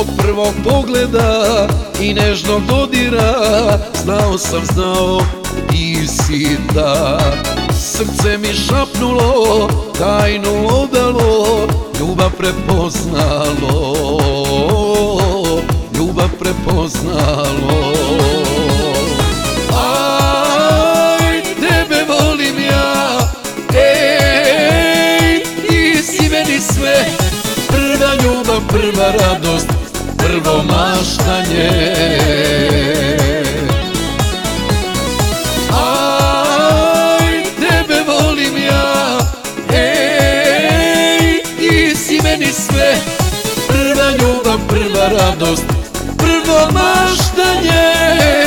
Od prvog pogleda i nežnog dodira. Znao sam, znao, ti si ta. Srce mi šapnulo, tajnu odalo Ljubav prepoznalo. Ljubav prepoznalo. Aj, tebe volim ja. Sve. Prva ljubav, prva radost Prvo maštanje Aj, tebe volim ja. Ej, ti si meni sve. Prva ljubav, prva radost Prvo maštanje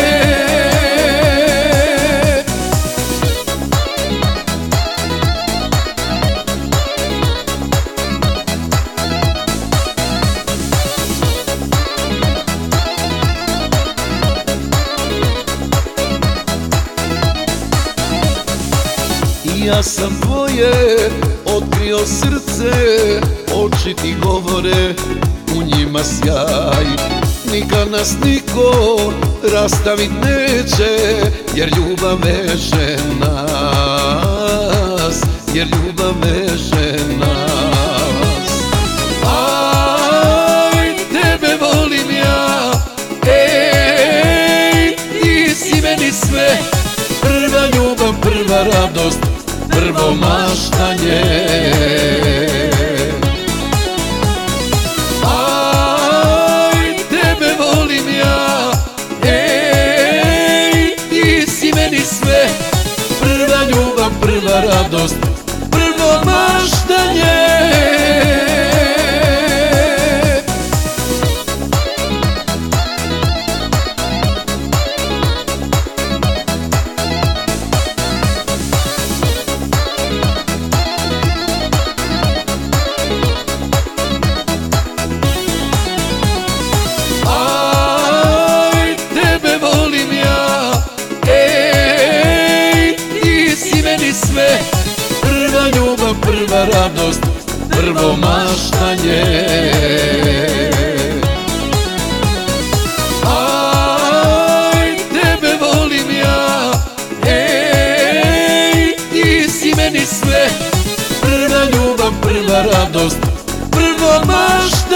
Ja sam tvoje otkrio srce Oči ti govore u njima sjaj. Nikad nas niko rastavit neće Jer ljubav veže nas Jer ljubav veže nas. Aj, tebe volim ja Ej, ti si meni sve. Prva ljubav, prva radost maštanje Aj, tebe volim ja. Ej, ti si meni sve. Prva ljubav, prva radost Prvo maštanje prva radost, prvo maštanje. Aj, tebe volim ja, ej, ti si meni sve. Prva ljubav, prva radost, prvo maštanje.